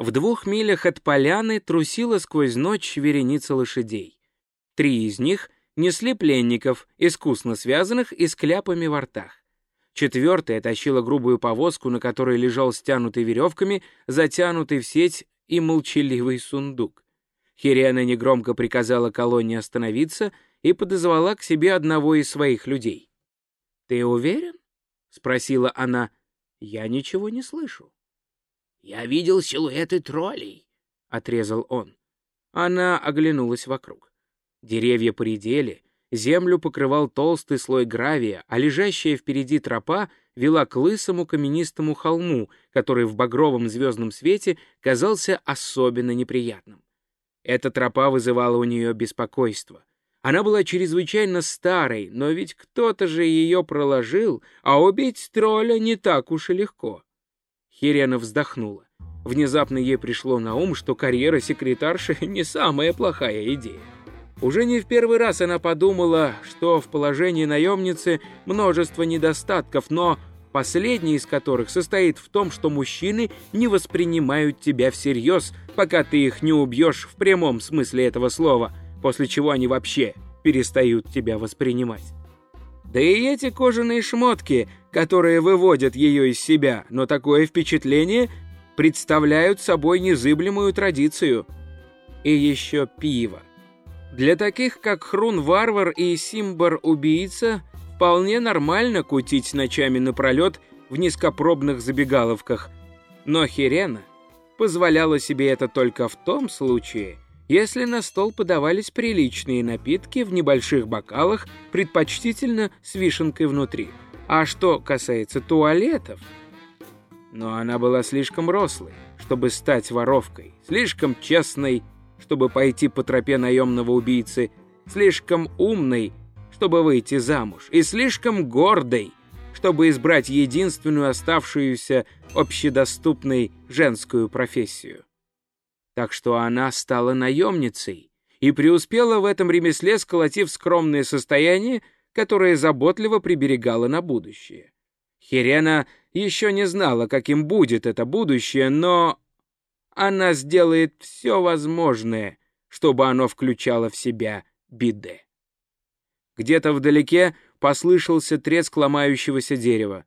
В двух милях от поляны трусила сквозь ночь вереница лошадей. Три из них несли пленников, искусно связанных и с кляпами во ртах. Четвертая тащила грубую повозку, на которой лежал стянутый веревками, затянутый в сеть и молчаливый сундук. Хирена негромко приказала колонне остановиться и подозвала к себе одного из своих людей. «Ты уверен?» — спросила она. «Я ничего не слышу». «Я видел силуэты троллей», — отрезал он. Она оглянулась вокруг. Деревья поредели, землю покрывал толстый слой гравия, а лежащая впереди тропа вела к лысому каменистому холму, который в багровом звездном свете казался особенно неприятным. Эта тропа вызывала у нее беспокойство. Она была чрезвычайно старой, но ведь кто-то же ее проложил, а убить тролля не так уж и легко. Хирена вздохнула. Внезапно ей пришло на ум, что карьера секретарши не самая плохая идея. Уже не в первый раз она подумала, что в положении наемницы множество недостатков, но последний из которых состоит в том, что мужчины не воспринимают тебя всерьез, пока ты их не убьешь в прямом смысле этого слова, после чего они вообще перестают тебя воспринимать. Да и эти кожаные шмотки, которые выводят ее из себя, но такое впечатление представляют собой незыблемую традицию. И еще пиво. Для таких, как Хрун-варвар и Симбар-убийца, вполне нормально кутить ночами напролет в низкопробных забегаловках. Но Хирена позволяла себе это только в том случае, если на стол подавались приличные напитки в небольших бокалах, предпочтительно с вишенкой внутри. А что касается туалетов... Но она была слишком рослой, чтобы стать воровкой, слишком честной чтобы пойти по тропе наемного убийцы, слишком умной, чтобы выйти замуж, и слишком гордой, чтобы избрать единственную оставшуюся общедоступной женскую профессию. Так что она стала наемницей и преуспела в этом ремесле, сколотив скромное состояние, которое заботливо приберегала на будущее. Хирена еще не знала, каким будет это будущее, но она сделает все возможное, чтобы оно включало в себя биде. Где-то вдалеке послышался треск ломающегося дерева.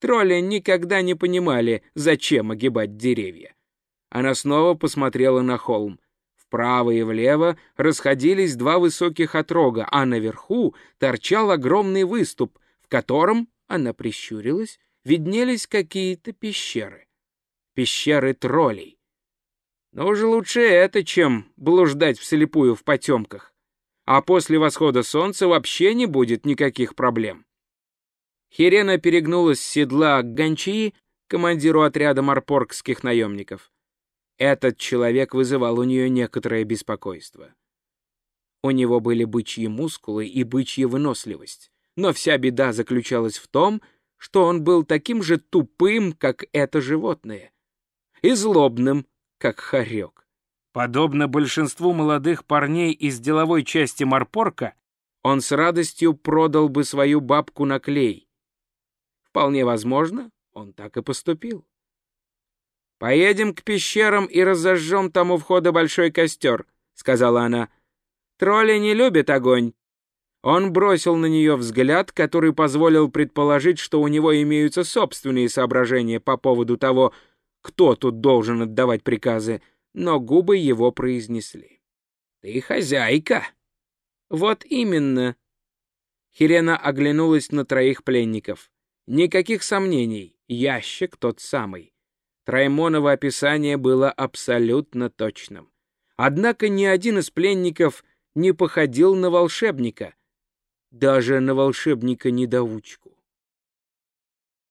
Тролли никогда не понимали, зачем огибать деревья. Она снова посмотрела на холм. Вправо и влево расходились два высоких отрога, а наверху торчал огромный выступ, в котором, она прищурилась, виднелись какие-то пещеры. Пещеры троллей. Но уже лучше это, чем блуждать вслепую в потемках. А после восхода солнца вообще не будет никаких проблем. Хирена перегнулась с седла к Гончии, командиру отряда марпоргских наемников. Этот человек вызывал у нее некоторое беспокойство. У него были бычьи мускулы и бычья выносливость, но вся беда заключалась в том, что он был таким же тупым, как это животное, и злобным, как хорек. Подобно большинству молодых парней из деловой части Марпорка, он с радостью продал бы свою бабку на клей. Вполне возможно, он так и поступил. «Поедем к пещерам и разожжем там у входа большой костер», — сказала она. «Тролли не любят огонь». Он бросил на нее взгляд, который позволил предположить, что у него имеются собственные соображения по поводу того, кто тут должен отдавать приказы, но губы его произнесли. «Ты хозяйка!» «Вот именно!» Хирена оглянулась на троих пленников. Никаких сомнений, ящик тот самый. Траймоново описание было абсолютно точным. Однако ни один из пленников не походил на волшебника, даже на волшебника-недоучку.